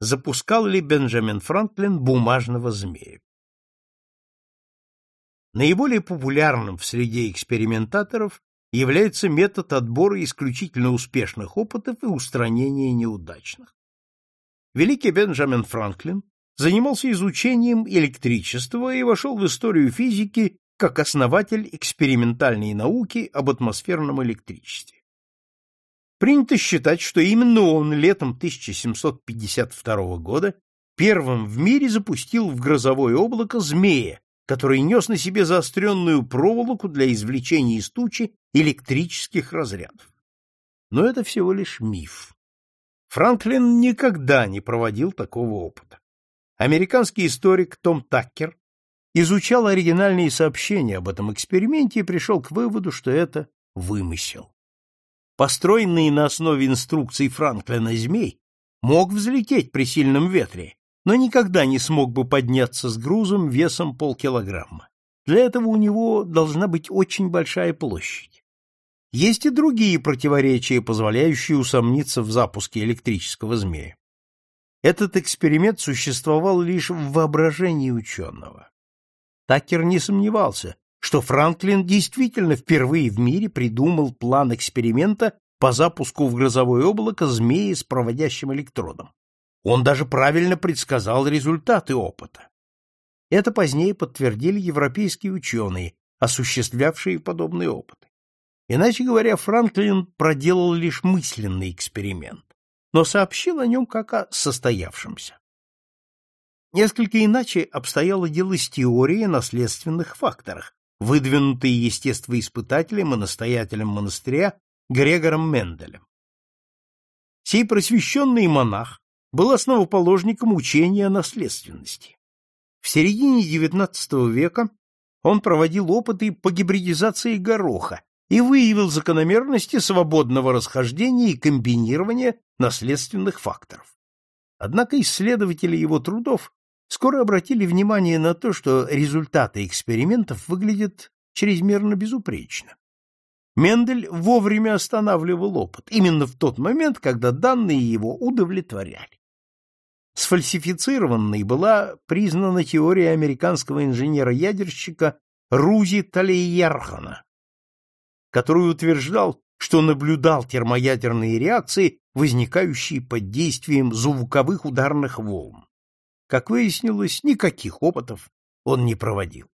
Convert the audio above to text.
запускал ли Бенджамин Франклин бумажного змея. Наиболее популярным в среде экспериментаторов является метод отбора исключительно успешных опытов и устранения неудачных. Великий Бенджамин Франклин занимался изучением электричества и вошел в историю физики как основатель экспериментальной науки об атмосферном электричестве. Принято считать, что именно он летом 1752 года первым в мире запустил в грозовое облако змея, который нес на себе заостренную проволоку для извлечения из тучи электрических разрядов. Но это всего лишь миф. Франклин никогда не проводил такого опыта. Американский историк Том Таккер изучал оригинальные сообщения об этом эксперименте и пришел к выводу, что это вымысел. Построенный на основе инструкций Франклина змей мог взлететь при сильном ветре, но никогда не смог бы подняться с грузом весом полкилограмма. Для этого у него должна быть очень большая площадь. Есть и другие противоречия, позволяющие усомниться в запуске электрического змея. Этот эксперимент существовал лишь в воображении ученого. Такер не сомневался, что Франклин действительно впервые в мире придумал план эксперимента по запуску в грозовое облако змеи с проводящим электродом. Он даже правильно предсказал результаты опыта. Это позднее подтвердили европейские ученые, осуществлявшие подобные опыты. Иначе говоря, Франклин проделал лишь мысленный эксперимент, но сообщил о нем как о состоявшемся. Несколько иначе обстояло дело с теорией о наследственных факторах, выдвинутой естествоиспытателем и настоятелем монастыря Грегором Менделем. Сей просвещенный монах был основоположником учения о наследственности. В середине XIX века он проводил опыты по гибридизации гороха и выявил закономерности свободного расхождения и комбинирования наследственных факторов. Однако исследователи его трудов скоро обратили внимание на то, что результаты экспериментов выглядят чрезмерно безупречно. Мендель вовремя останавливал опыт, именно в тот момент, когда данные его удовлетворяли. Сфальсифицированной была признана теория американского инженера-ядерщика Рузи Талейярхана, который утверждал, что наблюдал термоядерные реакции, возникающие под действием звуковых ударных волн. Как выяснилось, никаких опытов он не проводил.